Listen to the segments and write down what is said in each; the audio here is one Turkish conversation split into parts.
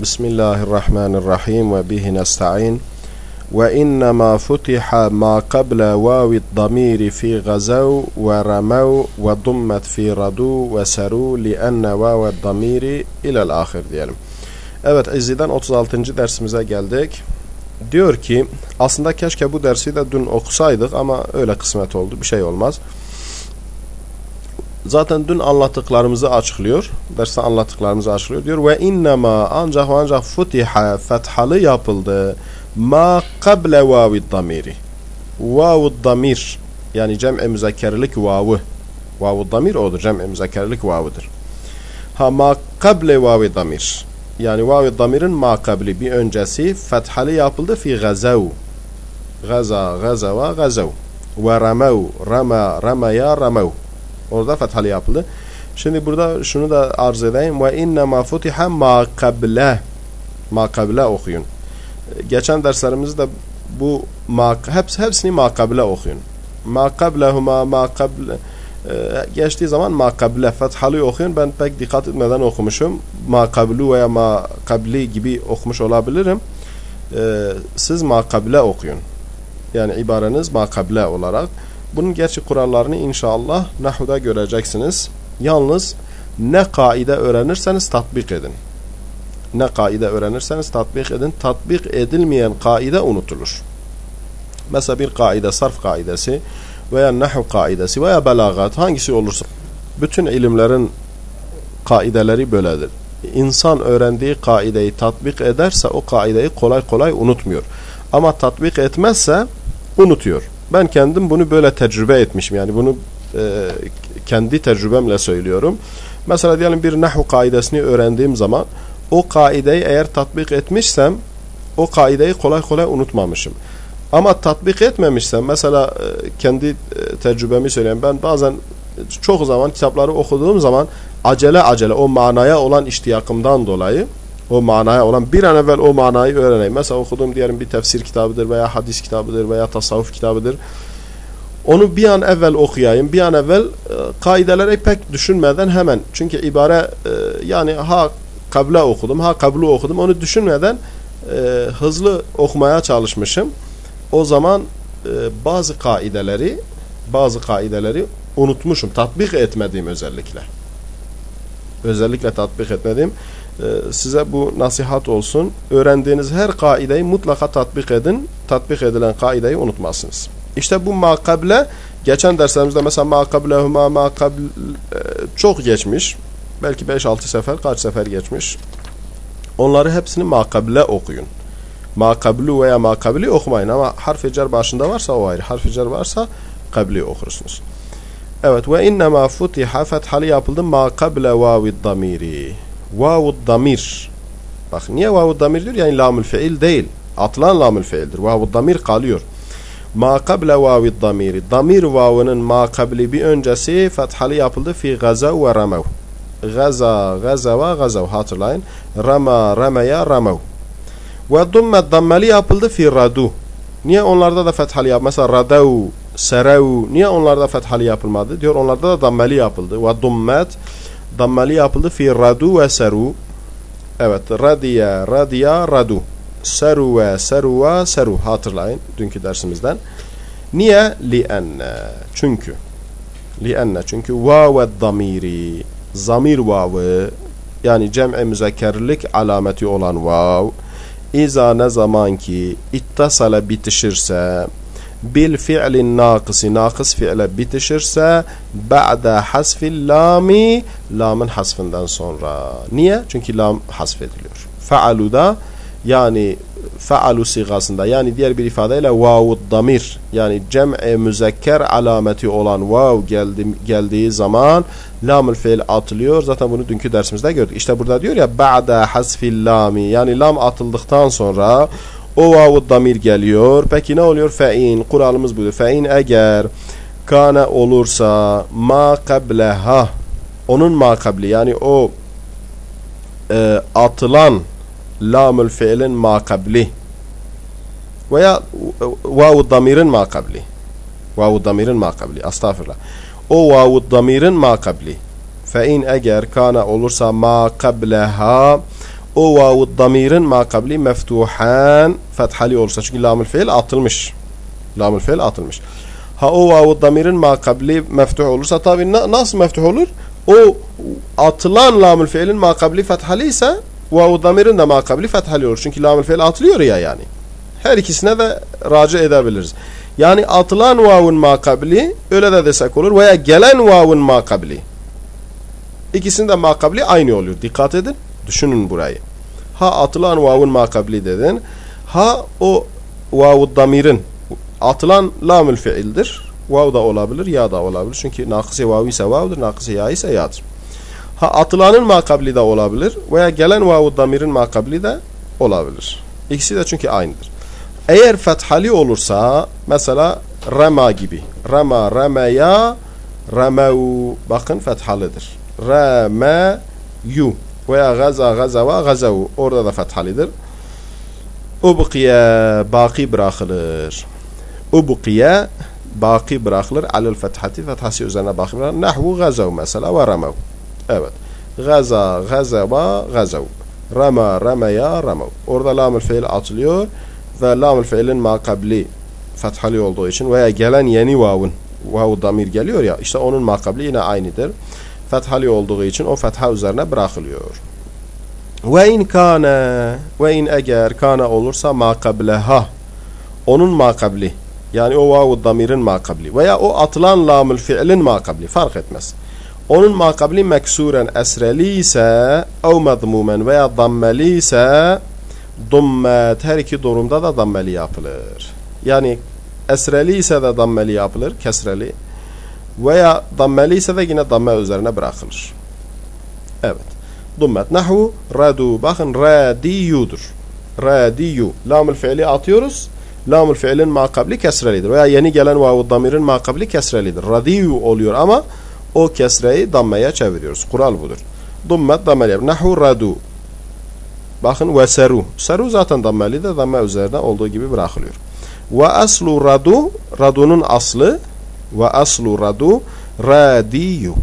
Bismillahirrahmanirrahim ve bihi nesta'in. Ve innema futiha ma qabla vavi damiri fi gazav ve ramav ve dummet fi radu ve seru li enne vavi damiri ilel ahir diyelim. Evet İzzi'den 36. dersimize geldik. Diyor ki aslında keşke bu dersi de dün okusaydık ama öyle kısmet oldu bir şey olmaz. Zaten dün anlattıklarımızı açıklıyor. Derste anlattıklarımızı açıklıyor. Diyor ve innema ancak ancak futiha fethalı yapıldı. Ma kable vavi damiri. Vavu damir yani cem'i müzekkerlik vavu. Vavu damir odur. Cem'i müzekkerlik vavudur. Ha ma kable vavi damir. Yani vavi damirin ma kabli bir öncesi fethalı yapıldı fi gazav. Gaza, gazava, gazav. Ve ramav, rama, ramaya, ramav. Orada fethalı yapıldı. Şimdi burada şunu da arz edeyim. Ve inne ma futiha ma kable. Ma kable okuyun. Geçen derslerimizde bu ma, hepsi, hepsini ma kable okuyun. Ma kablehuma ma kable geçtiği zaman ma kable fethalı okuyun. Ben pek dikkat etmeden okumuşum. Ma kablu veya ma kabli gibi okumuş olabilirim. Ee, siz ma kable okuyun. Yani ibareniz ma kable olarak. Bunun gerçi kurallarını inşallah Nahu'da göreceksiniz. Yalnız ne kaide öğrenirseniz tatbik edin. Ne kaide öğrenirseniz tatbik edin. Tatbik edilmeyen kaide unutulur. Mesela bir kaide, sarf kaidesi veya nahu kaidesi veya belagat hangisi olursa bütün ilimlerin kaideleri böyledir. İnsan öğrendiği kaideyi tatbik ederse o kaideyi kolay kolay unutmuyor. Ama tatbik etmezse unutuyor. Ben kendim bunu böyle tecrübe etmişim. Yani bunu e, kendi tecrübemle söylüyorum. Mesela diyelim bir nahu kaidesini öğrendiğim zaman o kaideyi eğer tatbik etmişsem o kaideyi kolay kolay unutmamışım. Ama tatbik etmemişsem mesela e, kendi e, tecrübemi söyleyeyim. Ben bazen çok zaman kitapları okuduğum zaman acele acele o manaya olan iştiyakımdan dolayı o manaya olan bir an evvel o manayı öğreneyim. Mesela okuduğum diyelim bir tefsir kitabıdır veya hadis kitabıdır veya tasavvuf kitabıdır. Onu bir an evvel okuyayım. Bir an evvel e, kaideleri pek düşünmeden hemen. Çünkü ibare e, yani ha kabla okudum ha kablu okudum. Onu düşünmeden e, hızlı okumaya çalışmışım. O zaman e, bazı kaideleri bazı kaideleri unutmuşum. Tatbik etmediğim özellikle. Özellikle tatbik etmediğim size bu nasihat olsun. Öğrendiğiniz her kaideyi mutlaka tatbik edin. Tatbik edilen kaideyi unutmazsınız. İşte bu makable geçen derslerimizde mesela makablehuma makable çok geçmiş. Belki 5-6 sefer kaç sefer geçmiş. Onları hepsini makable okuyun. Makablu veya makabli okumayın ama harf cer başında varsa o ayrı. Harf cer varsa kabli okursunuz. Evet ve innema futiha fethalı yapıldı makable vavid damiri vavu damir. Bak niye vavu damir diyor? Yani lamül fiil değil. Atılan lamül fiildir. Vavu damir kalıyor. Ma kable vavi damiri. Damir vavının ma kabli bir öncesi fethalı yapıldı fi gazav ve ramav. Gaza, gazava, gazav hatırlayın. Rama, ramaya, ramav. Ve dummet dammeli yapıldı fi radu. Niye onlarda da fethalı yap? Mesela radav, serav. Niye onlarda fethalı yapılmadı? Diyor onlarda da dammeli yapıldı. Ve dummet dammeli yapıldı fi radu ve seru. Evet, radiya, radiya, radu. Seru ve seruva, seru. Hatırlayın dünkü dersimizden. Niye? Li'enne. Çünkü. Li'enne. Çünkü vav ve damiri. Zamir vavı yani cem'i müzekkerlik alameti olan vav İza ne zaman ki ittasala bitişirse bil fi'lin nakısı nakıs fiile bitişirse ba'da hasfil lami lamın hasfinden sonra. Niye? Çünkü lam hasfediliyor. Fealuda yani fealu sigasında yani diğer bir ifadeyle vavu damir yani cem'e müzekker alameti olan vav geldi, geldiği zaman lamül fiil atılıyor. Zaten bunu dünkü dersimizde gördük. İşte burada diyor ya ba'da hasfil lami yani lam atıldıktan sonra o vavu damir geliyor. Peki ne oluyor? Fe'in. Kuralımız budur. Fe'in eğer kana olursa ma kableha onun ma kabli yani o e, atılan lamül fiilin ma kabli veya vavu damirin ma kabli vavu damirin ma kabli astağfirullah o vavu damirin ma kabli fe in eğer kana olursa ma kableha o vavu damirin makabli meftuhan fethali olursa çünkü lamül fiil atılmış. Lamül fiil atılmış. Ha o vavu damirin makabli meftuh olursa tabi na, nasıl meftuh olur? O atılan lamül fiilin makabli fethali ise vavu damirin de makabli fethali olur. Çünkü lamül fiil atılıyor ya yani. Her ikisine de raci edebiliriz. Yani atılan vavun makabli öyle de desek olur veya gelen vavun makabli. İkisinin de makabli aynı oluyor. Dikkat edin. Düşünün burayı. Ha atılan vavun makabli dedin. Ha o vavu damirin atılan lamül fiildir. Vav da olabilir, ya da olabilir. Çünkü nakısı vav ise vavdır, nakısı ya ise yadır. Ha atılanın makabli de olabilir veya gelen vavu damirin makabli de olabilir. İkisi de çünkü aynıdır. Eğer fethali olursa mesela rema gibi. Rema, remeya, remev. Bakın fethalıdır. Remeyu ويا غزا غزا غزا غزاو اور دا فتح لدر ابقي باقي براخلر. ابقي باقي براخلر على الفتحة فتحة سيوزانا باقي براخلر. نحو غزاو مثلا ورموا ابد. غزا غزا وا غزاو رمى رمى يا رموا اور لام الفعل اتليور ولام الفعل ما قبلي فتحة لي olduğu için. veya gelen yeni vavun vav damir geliyor ya işte onun ma kabli yine aynıdır. Fethali olduğu için o fetha üzerine bırakılıyor. Ve in kana ve in eğer kana olursa makableha onun makabli yani o vav damirin makabli veya o atılan lamül fiilin makabli fark etmez. Onun makabli meksuren esreli ise ev medmumen veya dammeli ise dummet her iki durumda da dammeli yapılır. Yani esreli ise de dammeli yapılır, kesreli. Veya dammeli ise de yine damme üzerine bırakılır. Evet. Dummet. Nahu radu. Bakın radiyudur. Radiyu. Lamül fiili atıyoruz. Lamül fiilin makabli kesrelidir. Veya yeni gelen vavu damirin makabli kesrelidir. Radiyu oluyor ama o kesreyi dammeye çeviriyoruz. Kural budur. Dummet dammeli. Nahu radu. Bakın ve seru. Seru zaten dammelidir. Damme üzerine olduğu gibi bırakılıyor. Ve aslu radu. Radunun aslı. Ve aslu radu. Radiyu.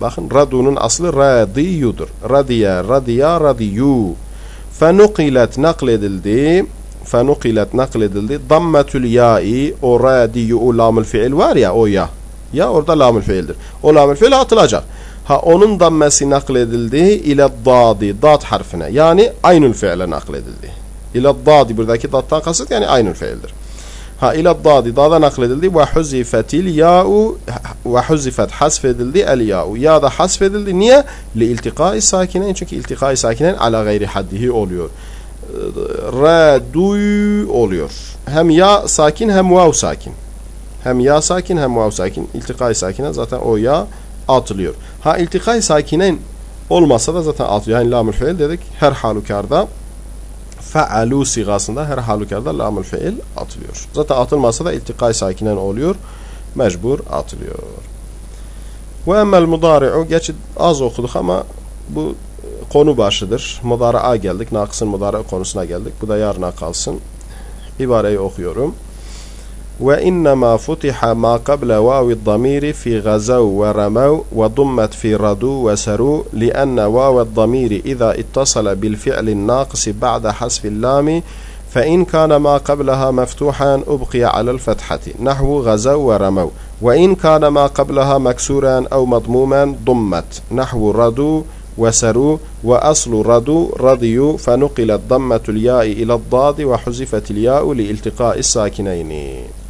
Bakın radunun aslı radiyudur. Radiya, radiya, radiyu. Fenukilet nakledildi. Fenukilet nakledildi. Dammetül ya'i. O radiyu lamül fiil var ya o ya. Ya orada lamül fiildir. O lamül fiil atılacak. Ha onun dammesi nakledildi ile dadi, dad harfine. Yani aynül fiile nakledildi. İle dadi buradaki daddan kasıt yani aynül fiildir. Ha ile dadi dada nakledildi ve huzifetil ya'u ve huzifet hasfedildi el ya'u. Ya da hasfedildi. Niye? Li iltikai sakinen çünkü iltikai sakinen ala gayri haddihi oluyor. Raduy oluyor. Hem ya sakin hem vav sakin. Hem ya sakin hem vav sakin. İltikai sakinen zaten o ya atılıyor. Ha iltikay sakinen olmasa da zaten atılıyor. Yani lamül fiil dedik her halükarda fealu sigasında her halükarda lamül fiil atılıyor. Zaten atılmasa da iltikay sakinen oluyor. Mecbur atılıyor. Ve emmel mudari'u geç az okuduk ama bu konu başıdır. Mudari'a geldik. Nakısın mudari konusuna geldik. Bu da yarına kalsın. İbareyi okuyorum. وإنما فتح ما قبل واو الضمير في غزو ورموا وضمت في ردو وسروا لأن واو الضمير إذا اتصل بالفعل الناقص بعد حذف اللام فإن كان ما قبلها مفتوحا أبقي على الفتحة نحو غزوا ورموا وإن كان ما قبلها مكسورا أو مضموما ضمت نحو ردوا وسروا وأصل ردوا رضيوا فنقلت ضمة الياء إلى الضاد وحذفت الياء لالتقاء الساكنين.